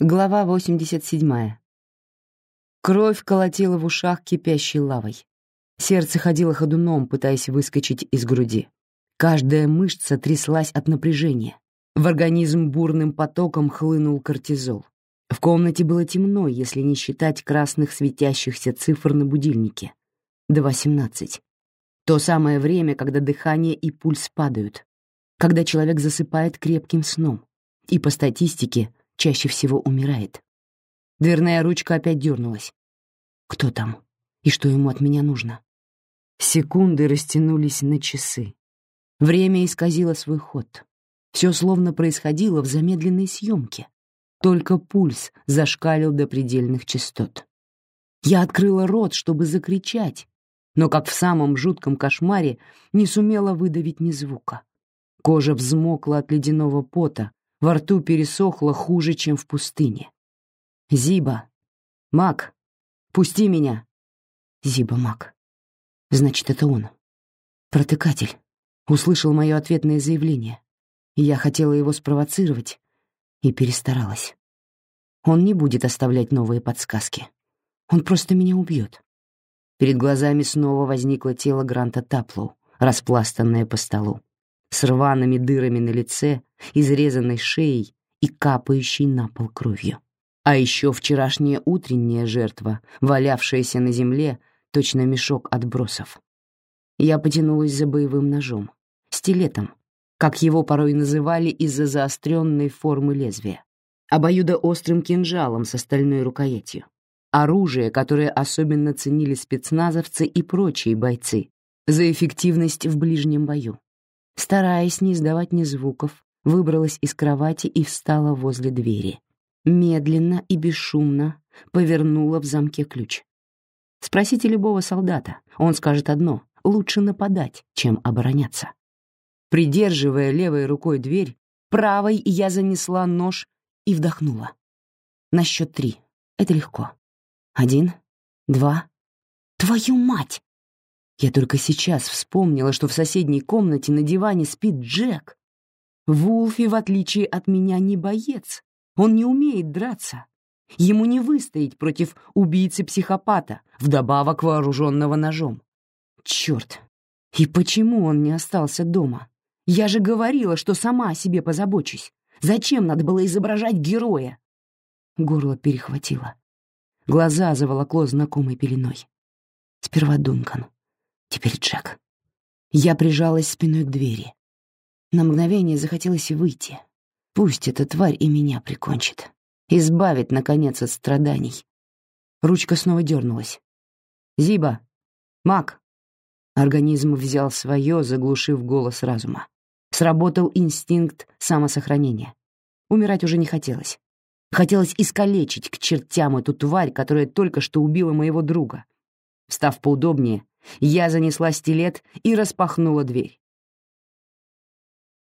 Глава 87. Кровь колотила в ушах кипящей лавой. Сердце ходило ходуном, пытаясь выскочить из груди. Каждая мышца тряслась от напряжения. В организм бурным потоком хлынул кортизол. В комнате было темно, если не считать красных светящихся цифр на будильнике. До 18. То самое время, когда дыхание и пульс падают, когда человек засыпает крепким сном. И по статистике чаще всего умирает. Дверная ручка опять дернулась. Кто там? И что ему от меня нужно? Секунды растянулись на часы. Время исказило свой ход. Все словно происходило в замедленной съемке. Только пульс зашкалил до предельных частот. Я открыла рот, чтобы закричать, но, как в самом жутком кошмаре, не сумела выдавить ни звука. Кожа взмокла от ледяного пота, во рту пересохло хуже, чем в пустыне. «Зиба! Мак! Пусти меня!» «Зиба, Мак! Значит, это он. Протыкатель!» Услышал мое ответное заявление. Я хотела его спровоцировать и перестаралась. Он не будет оставлять новые подсказки. Он просто меня убьет. Перед глазами снова возникло тело Гранта Таплоу, распластанное по столу с рваными дырами на лице, изрезанной шеей и капающей на пол кровью. А еще вчерашняя утренняя жертва, валявшаяся на земле, точно мешок отбросов. Я потянулась за боевым ножом, стилетом, как его порой называли из-за заостренной формы лезвия, обоюдоострым кинжалом с остальной рукоятью. Оружие, которое особенно ценили спецназовцы и прочие бойцы за эффективность в ближнем бою. Стараясь не издавать ни звуков, выбралась из кровати и встала возле двери. Медленно и бесшумно повернула в замке ключ. Спросите любого солдата, он скажет одно — лучше нападать, чем обороняться. Придерживая левой рукой дверь, правой я занесла нож и вдохнула. На счет три. Это легко. Один, два. Твою мать! Я только сейчас вспомнила, что в соседней комнате на диване спит Джек. Вулфи, в отличие от меня, не боец. Он не умеет драться. Ему не выстоять против убийцы-психопата, вдобавок вооруженного ножом. Черт! И почему он не остался дома? Я же говорила, что сама о себе позабочусь. Зачем надо было изображать героя? Горло перехватило. Глаза заволокло знакомой пеленой. Сперва Дункан, Теперь Джек. Я прижалась спиной к двери. На мгновение захотелось выйти. Пусть эта тварь и меня прикончит. Избавит, наконец, от страданий. Ручка снова дернулась. «Зиба! Мак!» Организм взял свое, заглушив голос разума. Сработал инстинкт самосохранения. Умирать уже не хотелось. Хотелось искалечить к чертям эту тварь, которая только что убила моего друга. Встав поудобнее, я занесла стилет и распахнула дверь.